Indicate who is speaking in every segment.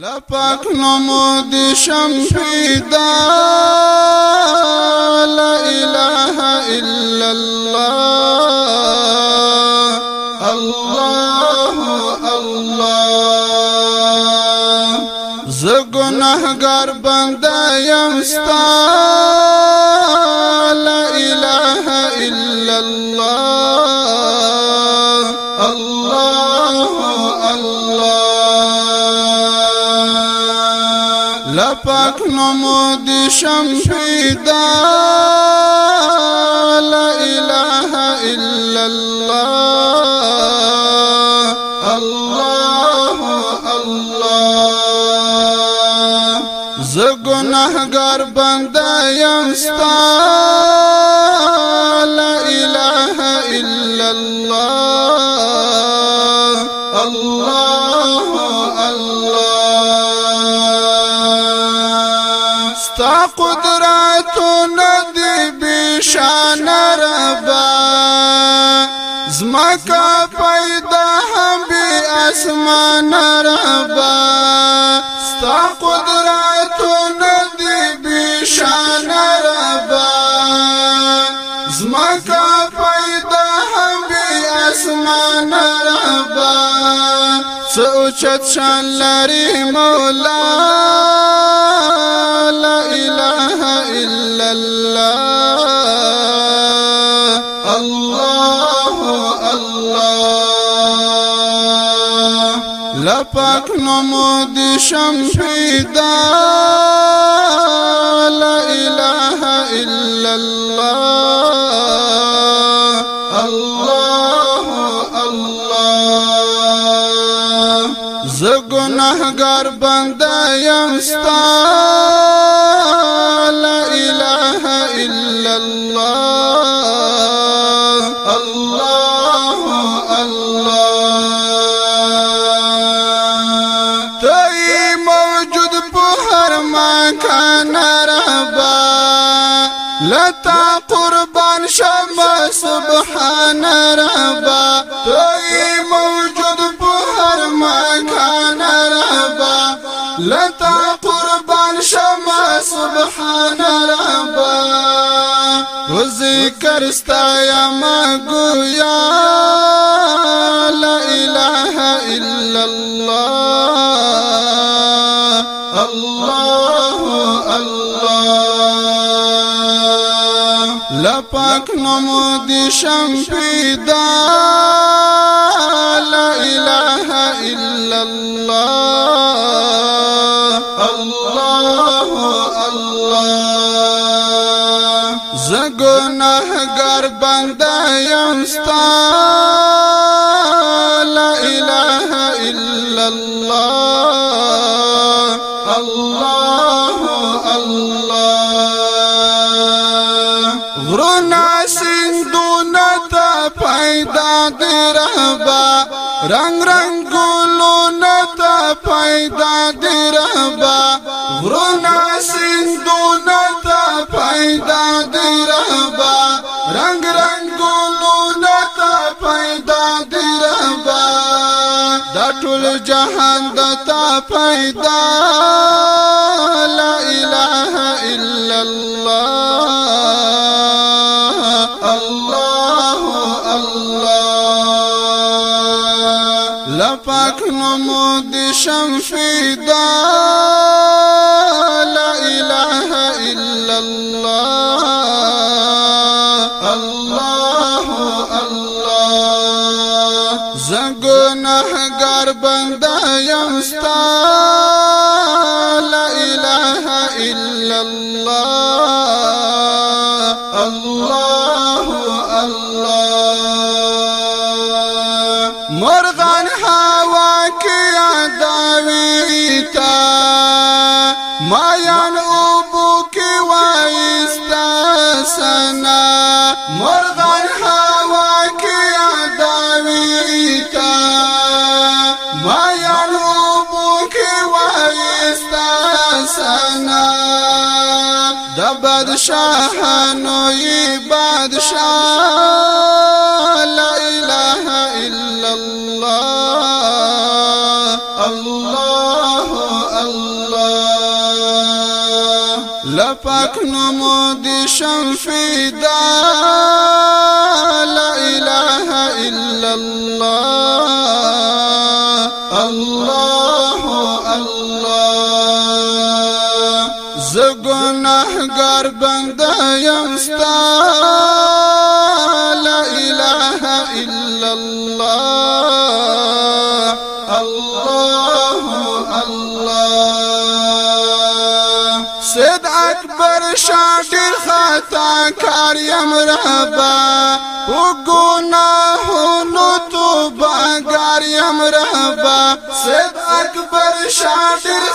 Speaker 1: لپاک نمو دی شمفیدا لا اله الا الله الله الله زګنهګار بنده يم دی شمفیدا لا إله إلا الله الله الله. زګنهګار بنده یم قدرت ندی بشان ربا زمکا پیدا هم بی اسمان ربا ستا قدرت ندی بشان ربا زمکا پیدا هم بی اسمان ربا سوچت شان لري مولا لپاک نمو دی شمفیدا لا اله الا الله الله الله زګنهګار بنده یم ستا لتا قربان شمع سبحان ربا ته موجود په هر مکان ربا لتا قربان شمع سبحان ربا و ذکر استایا ما گویا لا اله الا الله. الله الله. لپاک نمو دی شمپیدا لا اله الا الله الله الله زګنهګار بنده یم ستا لا اله الا الله دې ربا رنگ رنگ ګلو نتا پیدا دې ربا غرنا سندو نتا پیدا دې ربا رنگ رنگ ګلو نتا پیدا دې ربا دا ټول جهان دتا پیدا لا اله الا الله لپاک نمو دی شمفیدا لا إله إلا الله الله الله. زګنهګار بنده یم بادشاہ نوئی بادشاہ لا الہ الا اللہ اللہ اللہ۔ لپک نمو دی شمفی دار یم ستا لا إله إلا الله. الله الله. سید اکبر شاډر خطا کار یم ربا وګناهونو توبه ګار یم ربا سید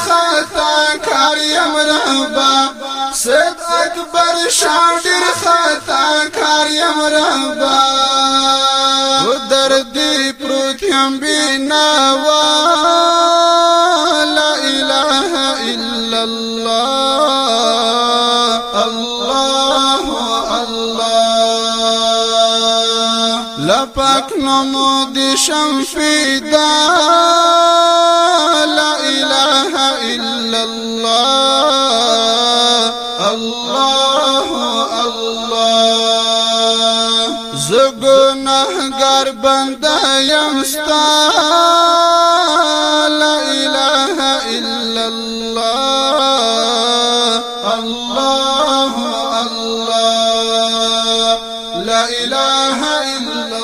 Speaker 1: خطا کار یم سید اکبر شاډر خطا کار یم ربا و دردی پروت یم بینا لا اله الا الله الله الله لپاک نمو دی شمفیدا لا اله الا الله زګنهګار بنده یم ستا لا اله الا الله الله الله لا اله الا